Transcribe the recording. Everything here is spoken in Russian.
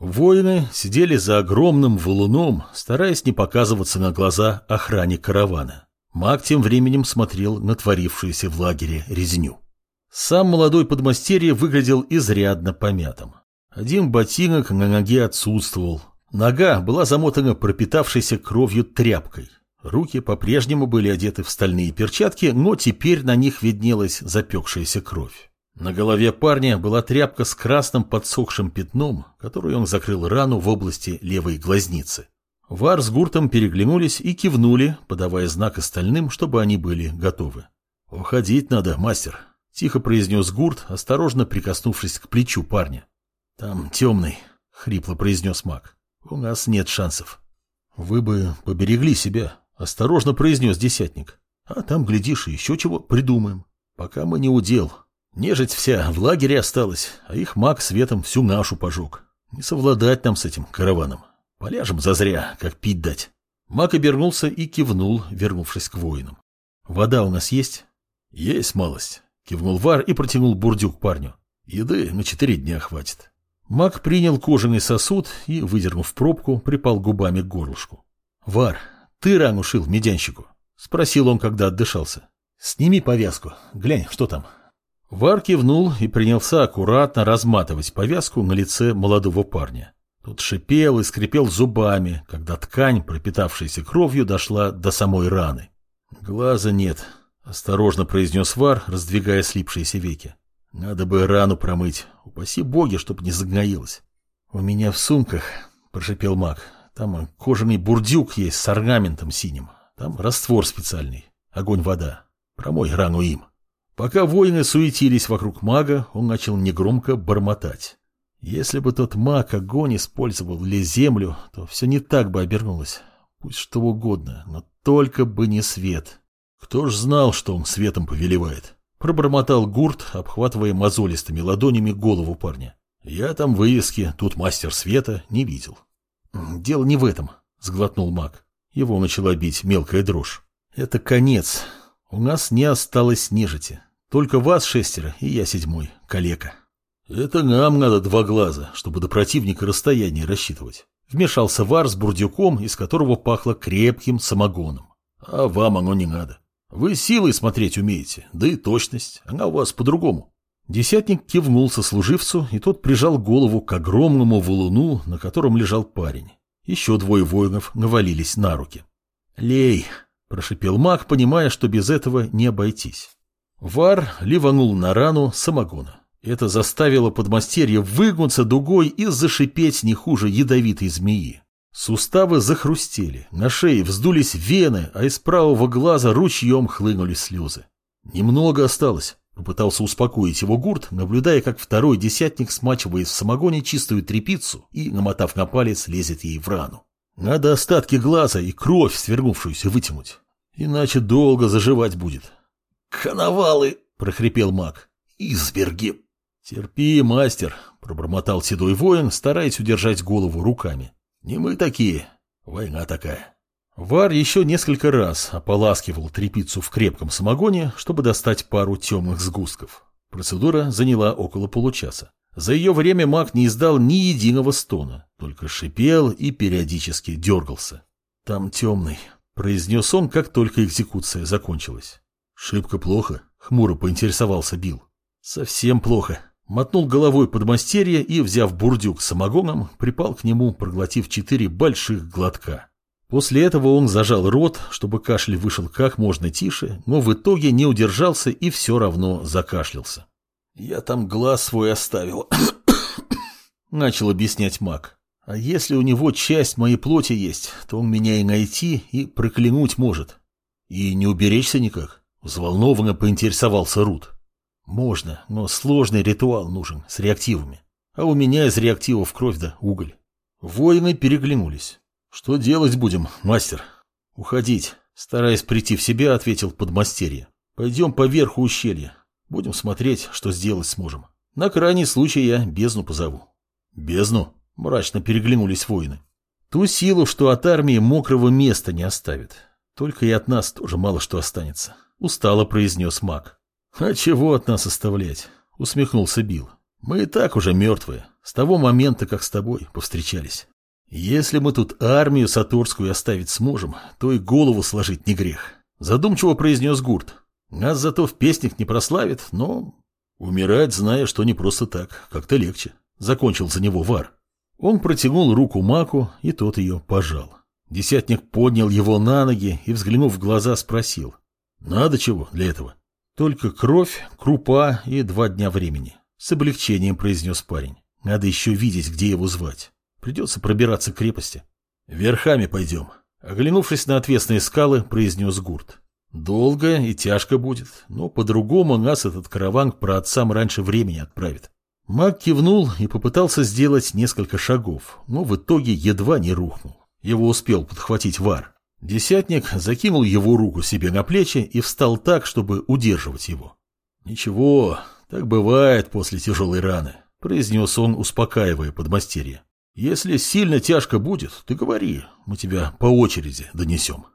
Воины сидели за огромным валуном, стараясь не показываться на глаза охране каравана. Маг тем временем смотрел на творившуюся в лагере резню. Сам молодой подмастерье выглядел изрядно помятым. Один ботинок на ноге отсутствовал. Нога была замотана пропитавшейся кровью тряпкой. Руки по-прежнему были одеты в стальные перчатки, но теперь на них виднелась запекшаяся кровь. На голове парня была тряпка с красным подсохшим пятном, которую он закрыл рану в области левой глазницы. Вар с Гуртом переглянулись и кивнули, подавая знак остальным, чтобы они были готовы. «Уходить надо, мастер», — тихо произнес Гурт, осторожно прикоснувшись к плечу парня. «Там темный», — хрипло произнес маг. «У нас нет шансов». «Вы бы поберегли себя», — осторожно произнес десятник. «А там, глядишь, еще чего придумаем. Пока мы не удел, Нежить вся в лагере осталась, а их маг светом всю нашу пожег. Не совладать нам с этим караваном. Поляжем зазря, как пить дать. Маг обернулся и кивнул, вернувшись к воинам. «Вода у нас есть?» «Есть малость», — кивнул Вар и протянул бурдюк парню. «Еды на четыре дня хватит». Маг принял кожаный сосуд и, выдернув пробку, припал губами к горлышку. «Вар, ты рану шил медянщику?» — спросил он, когда отдышался. «Сними повязку, глянь, что там». Вар кивнул и принялся аккуратно разматывать повязку на лице молодого парня. Тот шипел и скрипел зубами, когда ткань, пропитавшаяся кровью, дошла до самой раны. «Глаза нет», — осторожно произнес Вар, раздвигая слипшиеся веки. «Надо бы рану промыть. Упаси боги, чтоб не загноилась». «У меня в сумках», — прошипел маг, — «там кожаный бурдюк есть с орнаментом синим. Там раствор специальный. Огонь-вода. Промой рану им». Пока воины суетились вокруг мага, он начал негромко бормотать. Если бы тот маг огонь использовал или землю, то все не так бы обернулось. Пусть что угодно, но только бы не свет. Кто ж знал, что он светом повелевает? Пробормотал гурт, обхватывая мозолистыми ладонями голову парня. Я там вывески, тут мастер света, не видел. Дело не в этом, сглотнул маг. Его начала бить мелкая дрожь. Это конец. У нас не осталось нежити. Только вас шестеро, и я седьмой, калека. Это нам надо два глаза, чтобы до противника расстояние рассчитывать. Вмешался Вар с бурдюком, из которого пахло крепким самогоном. А вам оно не надо. Вы силой смотреть умеете, да и точность, она у вас по-другому. Десятник кивнул сослуживцу, и тот прижал голову к огромному валуну, на котором лежал парень. Еще двое воинов навалились на руки. «Лей!» – прошипел маг, понимая, что без этого не обойтись. Вар ливанул на рану самогона. Это заставило подмастерье выгнуться дугой и зашипеть не хуже ядовитой змеи. Суставы захрустели, на шее вздулись вены, а из правого глаза ручьем хлынули слезы. Немного осталось. Попытался успокоить его гурт, наблюдая, как второй десятник смачивает в самогоне чистую трепицу и, намотав на палец, лезет ей в рану. Надо остатки глаза и кровь, свергнувшуюся, вытянуть. Иначе долго заживать будет. «Коновалы!» — прохрипел маг. «Изверги!» «Терпи, мастер!» — пробормотал седой воин, стараясь удержать голову руками. «Не мы такие. Война такая». Вар еще несколько раз ополаскивал трепицу в крепком самогоне, чтобы достать пару темных сгустков. Процедура заняла около получаса. За ее время маг не издал ни единого стона, только шипел и периодически дергался. «Там темный», — произнес он, как только экзекуция закончилась. «Шибко плохо», — хмуро поинтересовался Бил. «Совсем плохо». Мотнул головой подмастерье и, взяв бурдюк с самогоном, припал к нему, проглотив четыре больших глотка. После этого он зажал рот, чтобы кашель вышел как можно тише, но в итоге не удержался и все равно закашлялся. «Я там глаз свой оставил», — начал объяснять маг. «А если у него часть моей плоти есть, то он меня и найти, и проклянуть может. И не уберечься никак». Взволнованно поинтересовался Рут. Можно, но сложный ритуал нужен, с реактивами. А у меня из реактивов кровь да уголь. Воины переглянулись. Что делать будем, мастер? Уходить. Стараясь прийти в себя, ответил подмастерье. Пойдем по верху ущелья. Будем смотреть, что сделать сможем. На крайний случай я бездну позову. Бездну? Мрачно переглянулись воины. Ту силу, что от армии мокрого места не оставит. Только и от нас тоже мало что останется. Устало произнес маг. «А чего от нас оставлять?» Усмехнулся Билл. «Мы и так уже мертвые. С того момента, как с тобой повстречались. Если мы тут армию Саторскую оставить сможем, то и голову сложить не грех. Задумчиво произнес Гурт. Нас зато в песнях не прославит, но... Умирать, зная, что не просто так, как-то легче. Закончил за него Вар. Он протянул руку Маку, и тот ее пожал. Десятник поднял его на ноги и, взглянув в глаза, спросил. «Надо чего для этого?» «Только кровь, крупа и два дня времени», — с облегчением произнес парень. «Надо еще видеть, где его звать. Придется пробираться к крепости». «Верхами пойдем», — оглянувшись на отвесные скалы, произнес Гурт. «Долго и тяжко будет, но по-другому нас этот караван к праотцам раньше времени отправит». Маг кивнул и попытался сделать несколько шагов, но в итоге едва не рухнул. Его успел подхватить вар. Десятник закинул его руку себе на плечи и встал так, чтобы удерживать его. «Ничего, так бывает после тяжелой раны», — произнес он, успокаивая подмастерье. «Если сильно тяжко будет, ты говори, мы тебя по очереди донесем».